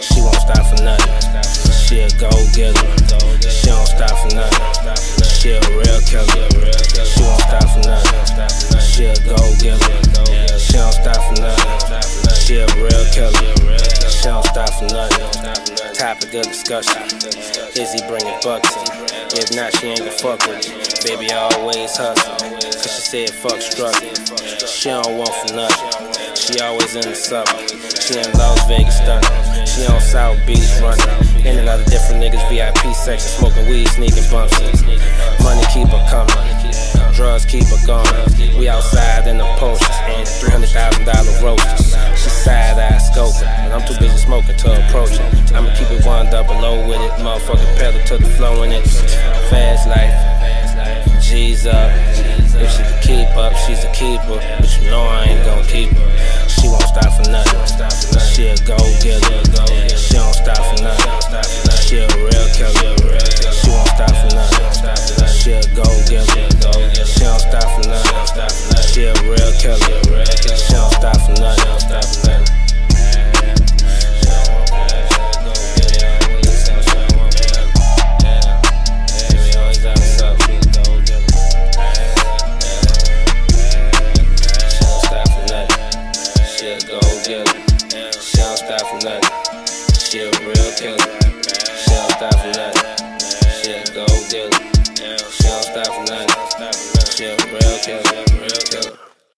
She won't stop for nothing. She a go getter. She don't stop for nothing. She a real killer. She won't stop for nothing. She a go getter. She don't stop for nothing. She a real killer. She don't stop for nothing. Topic of discussion. Is he bringing bucks in? If not, she ain't gonna fuck with it. Baby always hustle. Cause she said fuck struggle. She don't want for nothing. She always in the summer. She in Las Vegas stunning. She on South Beach running. In and out of different niggas VIP section, smoking weed, sneaking bumps. Money keep her coming. Drugs keep her going. We outside in the posters and three hundred thousand dollar roasters. She side I'm too busy smoking to approach it. I'ma keep it one double low with it, motherfucking pedal to the flow in it. Fast life, G's up. If she can keep up, she's a keeper. But you know I ain't gon' keep her. She won't stop for nothing. She a go getter. For nothing. She a real killer. She don't stop for nothing. She a go get it. She don't stop for nothing. She a real killer.